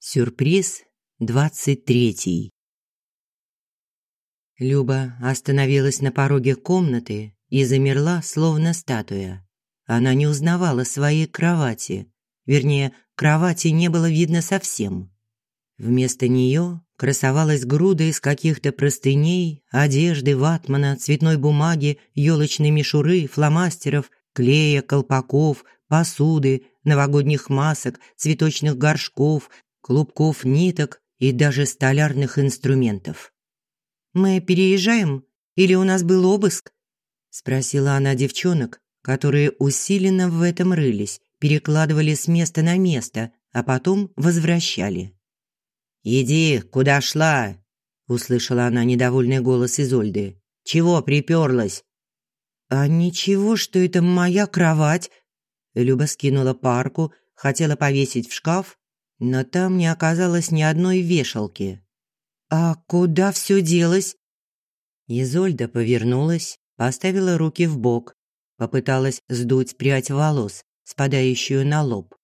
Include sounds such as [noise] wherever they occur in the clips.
Сюрприз двадцать третий. Люба остановилась на пороге комнаты и замерла, словно статуя. Она не узнавала своей кровати. Вернее, кровати не было видно совсем. Вместо нее красовалась груда из каких-то простыней, одежды, ватмана, цветной бумаги, елочной мишуры, фломастеров, клея, колпаков, посуды, новогодних масок, цветочных горшков, клубков ниток и даже столярных инструментов. «Мы переезжаем? Или у нас был обыск?» – спросила она девчонок, которые усиленно в этом рылись, перекладывали с места на место, а потом возвращали. «Иди, куда шла?» – услышала она недовольный голос Изольды. «Чего приперлась?» «А ничего, что это моя кровать?» Люба скинула парку, хотела повесить в шкаф, но там не оказалось ни одной вешалки. «А куда все делось?» Изольда повернулась, поставила руки в бок, попыталась сдуть прядь волос, спадающую на лоб.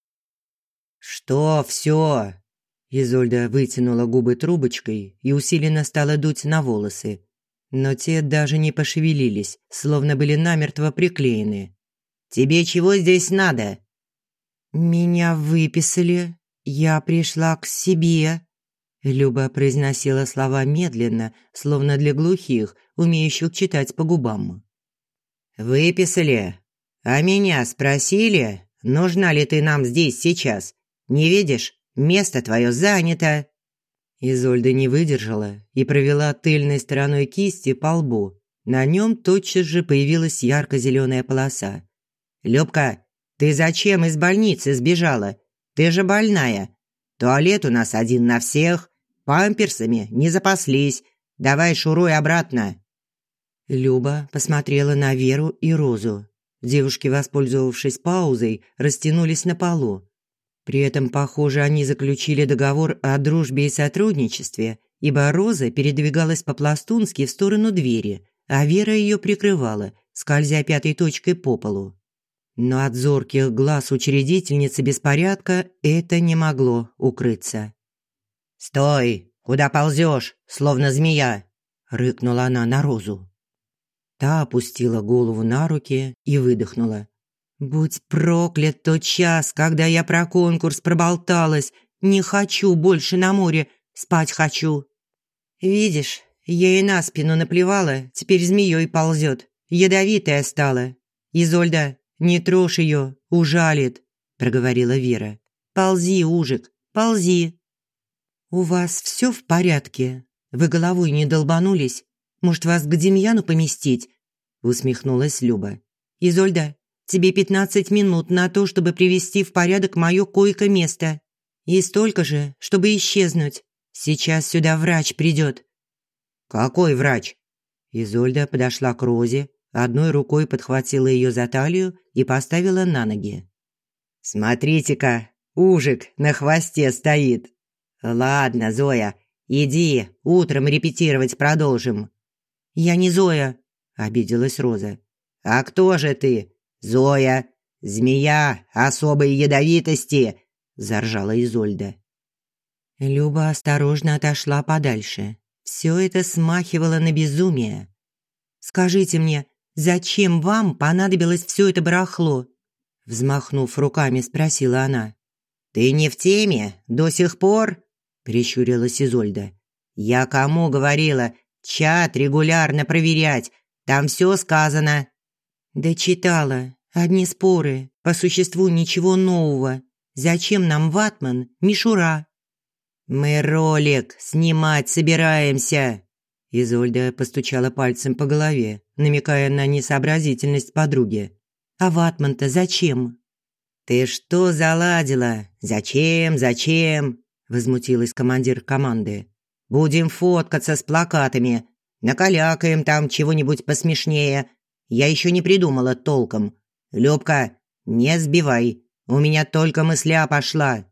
«Что все?» Изольда вытянула губы трубочкой и усиленно стала дуть на волосы. Но те даже не пошевелились, словно были намертво приклеены. «Тебе чего здесь надо?» «Меня выписали», «Я пришла к себе», – Люба произносила слова медленно, словно для глухих, умеющих читать по губам. «Выписали? А меня спросили, нужна ли ты нам здесь сейчас? Не видишь, место твое занято». Изольда не выдержала и провела тыльной стороной кисти по лбу. На нем тотчас же появилась ярко-зеленая полоса. «Любка, ты зачем из больницы сбежала? Ты же больная. Туалет у нас один на всех. Памперсами не запаслись. Давай шуруй обратно». Люба посмотрела на Веру и Розу. Девушки, воспользовавшись паузой, растянулись на полу. При этом, похоже, они заключили договор о дружбе и сотрудничестве, ибо Роза передвигалась по-пластунски в сторону двери, а Вера ее прикрывала, скользя пятой точкой по полу. Но от зорких глаз учредительницы беспорядка это не могло укрыться. «Стой! Куда ползешь, словно змея?» – рыкнула она на Розу. Та опустила голову на руки и выдохнула. «Будь проклят тот час, когда я про конкурс проболталась. Не хочу больше на море, спать хочу». «Видишь, ей на спину наплевала, теперь змеей ползет. Ядовитая стала. Изольда, «Не трожь ее, ужалит», – проговорила Вера. «Ползи, Ужик, ползи». «У вас все в порядке? Вы головой не долбанулись? Может, вас к Демьяну поместить?» – усмехнулась Люба. «Изольда, тебе пятнадцать минут на то, чтобы привести в порядок мое койко-место. И столько же, чтобы исчезнуть. Сейчас сюда врач придет». «Какой врач?» Изольда подошла к Розе, одной рукой подхватила ее за талию и поставила на ноги. «Смотрите-ка, ужик на хвосте стоит. Ладно, Зоя, иди, утром репетировать продолжим». «Я не Зоя», – обиделась Роза. «А кто же ты? Зоя, змея особой ядовитости», – заржала Изольда. Люба осторожно отошла подальше. Все это смахивало на безумие. «Скажите мне, «Зачем вам понадобилось все это барахло?» Взмахнув руками, спросила она. «Ты не в теме до сих пор?» Прищурилась Изольда. «Я кому говорила? Чат регулярно проверять. Там все сказано». «Да читала. Одни споры. По существу ничего нового. Зачем нам ватман, мишура?» «Мы ролик снимать собираемся», Изольда постучала пальцем по голове, намекая на несообразительность подруги. «А ватман-то зачем?» «Ты что заладила? Зачем, зачем?» – возмутилась командир команды. «Будем фоткаться с плакатами. Накалякаем там чего-нибудь посмешнее. Я еще не придумала толком. Любка, не сбивай. У меня только мысля пошла».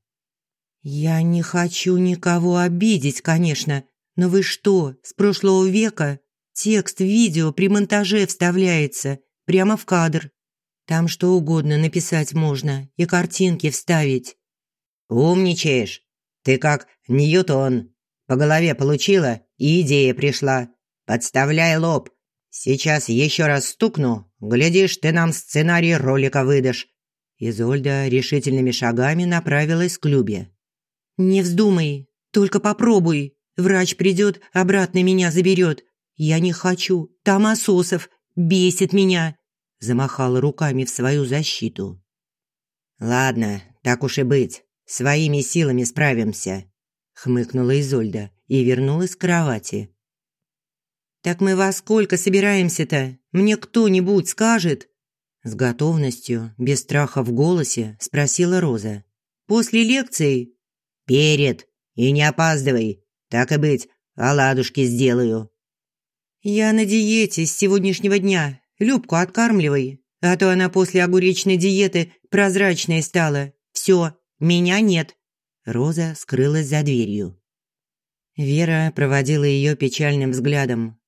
«Я не хочу никого обидеть, конечно», но вы что, с прошлого века? Текст видео при монтаже вставляется, прямо в кадр. Там что угодно написать можно и картинки вставить. Умничаешь. Ты как Ньютон. По голове получила, и идея пришла. Подставляй лоб. Сейчас еще раз стукну, глядишь, ты нам сценарий ролика выдашь». Изольда решительными шагами направилась к Любе. «Не вздумай, только попробуй. Врач придет, обратно меня заберет. Я не хочу, там Ососов, бесит меня», замахала руками в свою защиту. «Ладно, так уж и быть, своими силами справимся», хмыкнула Изольда и вернулась к кровати. «Так мы во сколько собираемся-то? Мне кто-нибудь скажет?» С готовностью, без страха в голосе, спросила Роза. «После лекции?» «Перед. И не опаздывай. Так и быть, оладушки сделаю». «Я на диете с сегодняшнего дня. Любку откармливай, а то она после огуречной диеты прозрачной стала. Все, меня нет». Роза скрылась за дверью. Вера проводила ее печальным взглядом.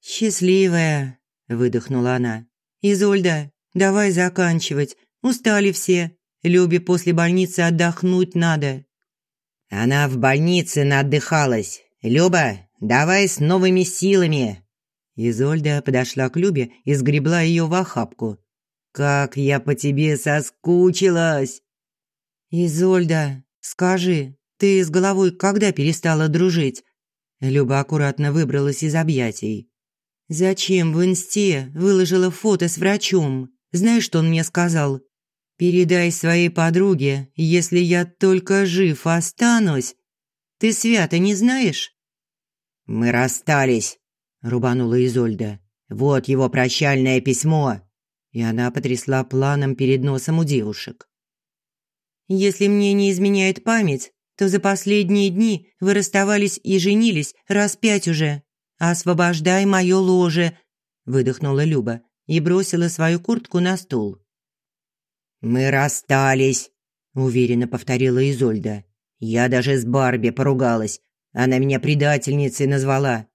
«Счастливая», – выдохнула она. «Изольда, давай заканчивать. Устали все. Любе после больницы отдохнуть надо». «Она в больнице наотдыхалась. Люба, давай с новыми силами». Изольда подошла к Любе и сгребла ее в охапку. «Как я по тебе соскучилась!» «Изольда, скажи, ты с головой когда перестала дружить?» Люба аккуратно выбралась из объятий. Зачем в инсте выложила фото с врачом? Знаешь, что он мне сказал? Передай своей подруге, если я только жив останусь. Ты свято не знаешь? Мы расстались, рубанула Изольда. Вот его прощальное письмо. И она потрясла планом перед носом у девушек. Если мне не изменяет память, то за последние дни вы расставались и женились раз пять уже. «Освобождай мое ложе!» – выдохнула Люба и бросила свою куртку на стул. «Мы расстались», – уверенно повторила Изольда. «Я даже с Барби поругалась. Она меня предательницей назвала.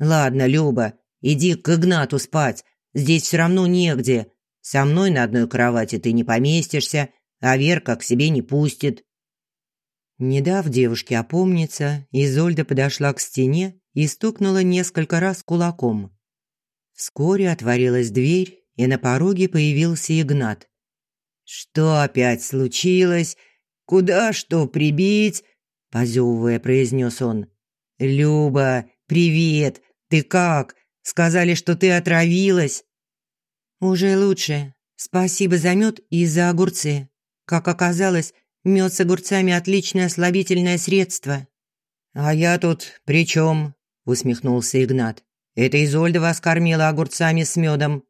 Ладно, Люба, иди к Игнату спать. Здесь все равно негде. Со мной на одной кровати ты не поместишься, а Верка к себе не пустит». Не дав девушке опомниться, Изольда подошла к стене и стукнула несколько раз кулаком. Вскоре отворилась дверь, и на пороге появился Игнат. «Что опять случилось? Куда что прибить?» – позевывая, произнес он. «Люба, привет! Ты как? Сказали, что ты отравилась?» «Уже лучше. Спасибо за мед и за огурцы. Как оказалось, мед с огурцами – отличное слабительное средство». «А я тут при чем?» усмехнулся Игнат. Это Изольда вас кормила огурцами с медом.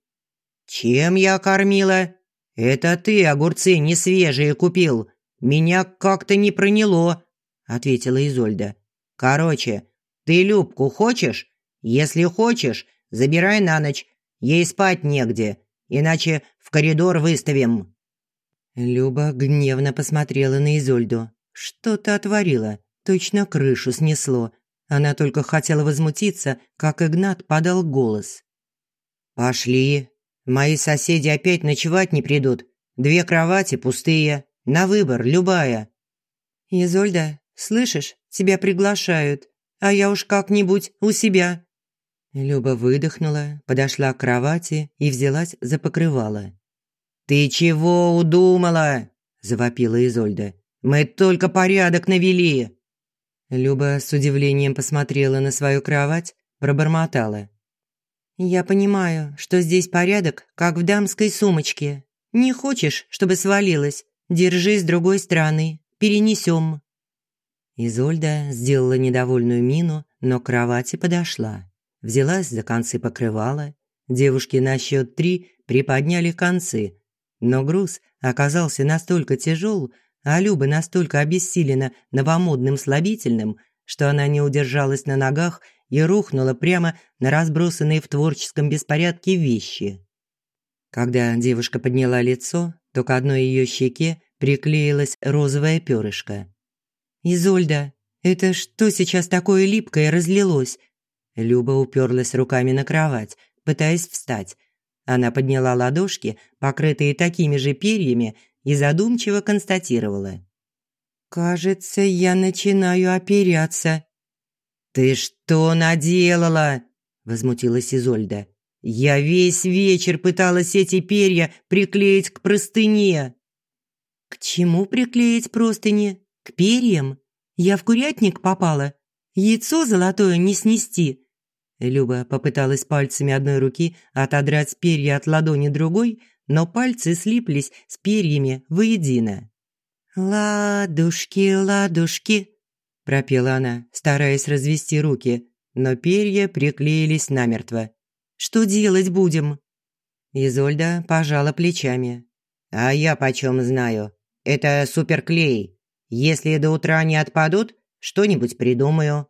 Чем я кормила? Это ты огурцы не свежие купил. Меня как-то не проняло, ответила Изольда. Короче, ты Любку хочешь? Если хочешь, забирай на ночь. Ей спать негде, иначе в коридор выставим. Люба гневно посмотрела на Изольду. Что-то отворила, точно крышу снесло. Она только хотела возмутиться, как Игнат подал голос. «Пошли. Мои соседи опять ночевать не придут. Две кровати пустые. На выбор, любая». «Изольда, слышишь, тебя приглашают, а я уж как-нибудь у себя». Люба выдохнула, подошла к кровати и взялась за покрывало. «Ты чего удумала?» – завопила Изольда. «Мы только порядок навели». Люба с удивлением посмотрела на свою кровать, пробормотала. «Я понимаю, что здесь порядок, как в дамской сумочке. Не хочешь, чтобы свалилось? Держи с другой стороны, перенесем». Изольда сделала недовольную мину, но к кровати подошла. Взялась за концы покрывала. Девушки на счет три приподняли концы. Но груз оказался настолько тяжел, а Люба настолько обессилена новомодным слабительным, что она не удержалась на ногах и рухнула прямо на разбросанные в творческом беспорядке вещи. Когда девушка подняла лицо, то к одной ее щеке приклеилась розовое перышко. «Изольда, это что сейчас такое липкое разлилось?» Люба уперлась руками на кровать, пытаясь встать. Она подняла ладошки, покрытые такими же перьями, и задумчиво констатировала. Кажется, я начинаю оперяться. Ты что наделала? возмутилась Изольда. Я весь вечер пыталась эти перья приклеить к простыне. К чему приклеить простыни? К перьям? Я в курятник попала. Яйцо золотое не снести. Люба попыталась пальцами одной руки отодрать перья от ладони другой, но пальцы слиплись с перьями воедино. «Ладушки, ладушки», – пропела она, стараясь развести руки, но перья приклеились намертво. «Что делать будем?» Изольда пожала плечами. «А я почем знаю? Это суперклей. Если до утра не отпадут, что-нибудь придумаю».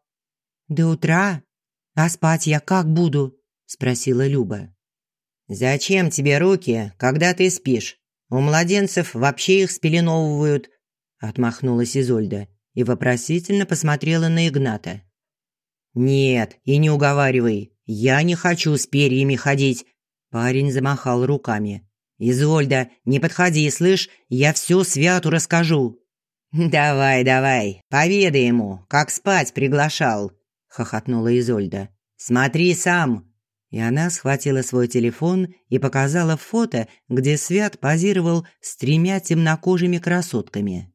«До утра? А спать я как буду?» – спросила Люба. «Зачем тебе руки, когда ты спишь? У младенцев вообще их спеленовывают», – отмахнулась Изольда и вопросительно посмотрела на Игната. «Нет, и не уговаривай, я не хочу с перьями ходить», – парень замахал руками. «Изольда, не подходи, слышь, я все Святу расскажу». «Давай, давай, поведай ему, как спать приглашал», – хохотнула Изольда. «Смотри сам, и она схватила свой телефон и показала фото, где Свят позировал с тремя темнокожими красотками.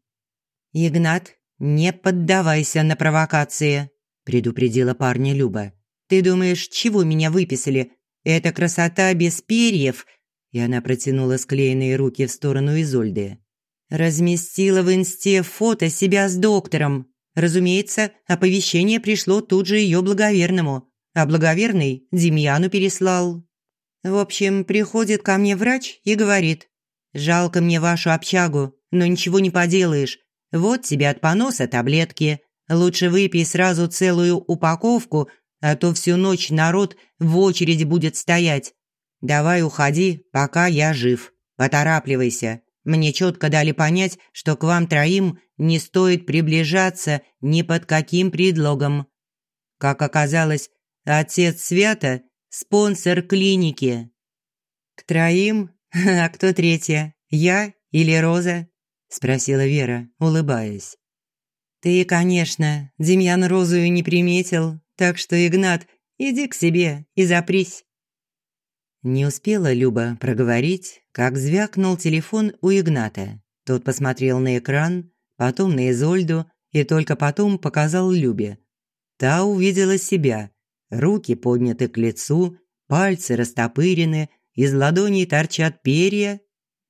«Игнат, не поддавайся на провокации», – предупредила парня Люба. «Ты думаешь, чего меня выписали? Это красота без перьев?» И она протянула склеенные руки в сторону Изольды. Разместила в инсте фото себя с доктором. Разумеется, оповещение пришло тут же ее благоверному а благоверный Демьяну переслал. В общем, приходит ко мне врач и говорит, «Жалко мне вашу общагу, но ничего не поделаешь. Вот тебе от поноса таблетки. Лучше выпей сразу целую упаковку, а то всю ночь народ в очереди будет стоять. Давай уходи, пока я жив. Поторапливайся. Мне четко дали понять, что к вам троим не стоит приближаться ни под каким предлогом. Как оказалось, Отец Свята – спонсор клиники. К троим? [laughs] А кто третья? Я или Роза? Спросила Вера, улыбаясь. Ты, конечно, Демьян Розую не приметил, так что, Игнат, иди к себе и запрись. Не успела Люба проговорить, как звякнул телефон у Игната. Тот посмотрел на экран, потом на Изольду и только потом показал Любе. Та увидела себя – Руки подняты к лицу, пальцы растопырены, из ладоней торчат перья,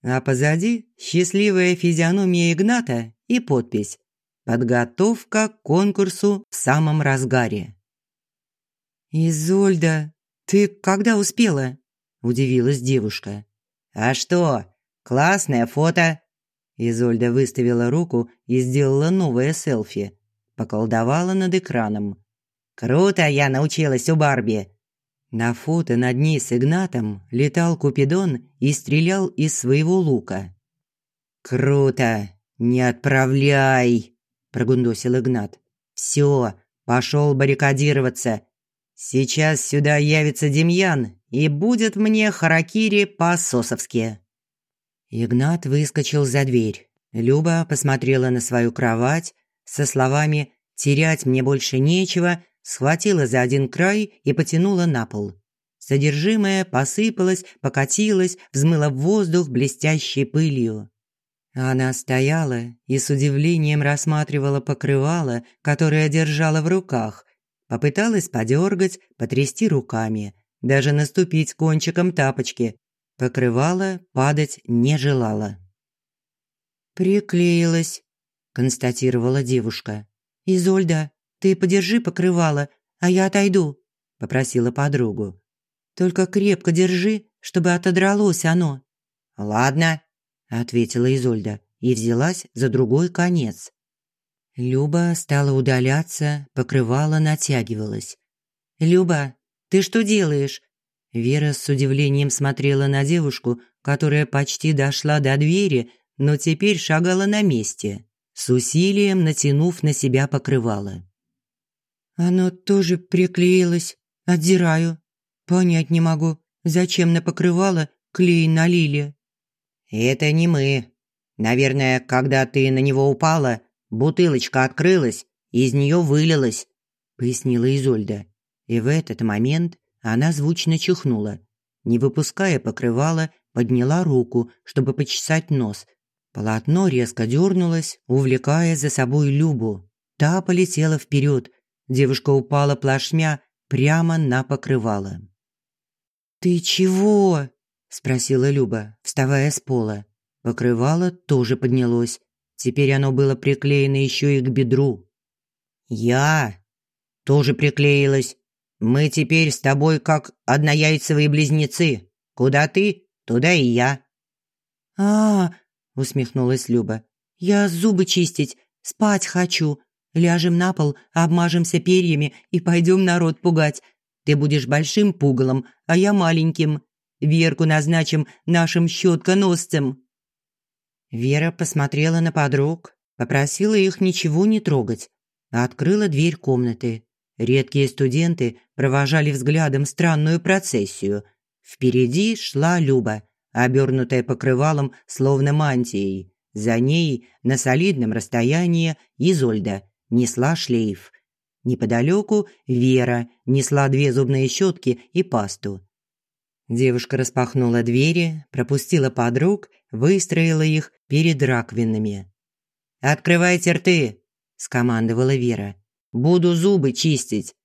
а позади счастливая физиономия Игната и подпись «Подготовка к конкурсу в самом разгаре». «Изольда, ты когда успела?» – удивилась девушка. «А что, классное фото!» Изольда выставила руку и сделала новое селфи. Поколдовала над экраном. Круто я научилась у Барби. На фото над ней с Игнатом летал Купидон и стрелял из своего лука. Круто. Не отправляй, прогундосил Игнат. Все, пошел баррикадироваться. Сейчас сюда явится Демьян и будет мне харакири по-сосовски. Игнат выскочил за дверь. Люба посмотрела на свою кровать со словами «терять мне больше нечего», схватила за один край и потянула на пол. Содержимое посыпалось, покатилось, взмыло в воздух блестящей пылью. Она стояла и с удивлением рассматривала покрывало, которое держала в руках. Попыталась подергать, потрясти руками, даже наступить кончиком тапочки. Покрывало падать не желала. «Приклеилась», – констатировала девушка. «Изольда, ты подержи покрывало, а я отойду», – попросила подругу. «Только крепко держи, чтобы отодралось оно». «Ладно», – ответила Изольда и взялась за другой конец. Люба стала удаляться, покрывало натягивалось. «Люба, ты что делаешь?» Вера с удивлением смотрела на девушку, которая почти дошла до двери, но теперь шагала на месте, с усилием натянув на себя покрывало. Оно тоже приклеилось. Отдираю. Понять не могу, зачем на покрывало клей налили. Это не мы. Наверное, когда ты на него упала, Бутылочка открылась, из нее вылилось», – пояснила Изольда. И в этот момент она звучно чихнула. Не выпуская покрывала, подняла руку, чтобы почесать нос. Полотно резко дернулось, увлекая за собой Любу. Та полетела вперед. Девушка упала плашмя прямо на покрывало. «Ты чего?» – спросила Люба, вставая с пола. Покрывало тоже поднялось. Теперь оно было приклеено еще и к бедру. «Я тоже приклеилась. Мы теперь с тобой как однояйцевые близнецы. Куда ты, туда и я». «А, -а усмехнулась Люба. «Я зубы чистить, спать хочу. Ляжем на пол, обмажемся перьями и пойдем народ пугать. Ты будешь большим пугалом, а я маленьким. Верку назначим нашим щетконосцем». Вера посмотрела на подруг, попросила их ничего не трогать, открыла дверь комнаты. Редкие студенты провожали взглядом странную процессию. Впереди шла Люба, обернутая покрывалом, словно мантией. За ней на солидном расстоянии Изольда несла шлейф. Неподалеку Вера несла две зубные щетки и пасту. Девушка распахнула двери, пропустила подруг, выстроила их перед раковинами. «Открывайте рты!» – скомандовала Вера. «Буду зубы чистить!»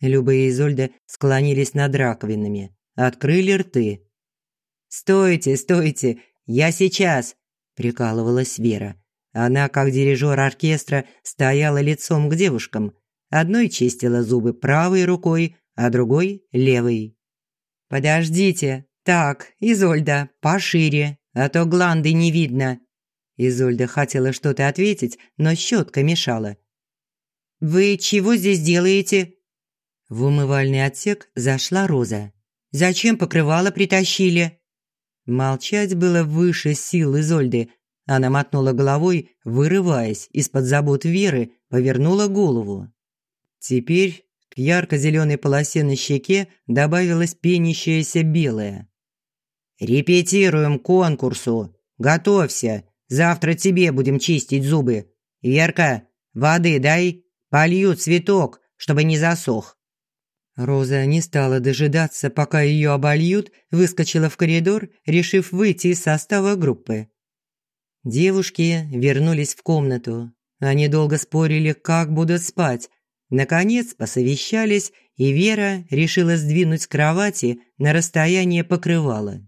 Люба и Изольда склонились над раковинами, открыли рты. «Стойте, стойте! Я сейчас!» – прикалывалась Вера. Она, как дирижер оркестра, стояла лицом к девушкам, Одной чистила зубы правой рукой, а другой – левой. «Подождите. Так, Изольда, пошире, а то гланды не видно». Изольда хотела что-то ответить, но щетка мешала. «Вы чего здесь делаете?» В умывальный отсек зашла Роза. «Зачем покрывало притащили?» Молчать было выше сил Изольды. Она мотнула головой, вырываясь из-под забот Веры, повернула голову. Теперь к ярко-зеленой полосе на щеке добавилась пенящаяся белая. «Репетируем конкурсу. Готовься. Завтра тебе будем чистить зубы. Верка, воды дай. Полью цветок, чтобы не засох». Роза не стала дожидаться, пока ее обольют, выскочила в коридор, решив выйти из состава группы. Девушки вернулись в комнату. Они долго спорили, как будут спать, Наконец посовещались, и Вера решила сдвинуть с кровати на расстояние покрывала.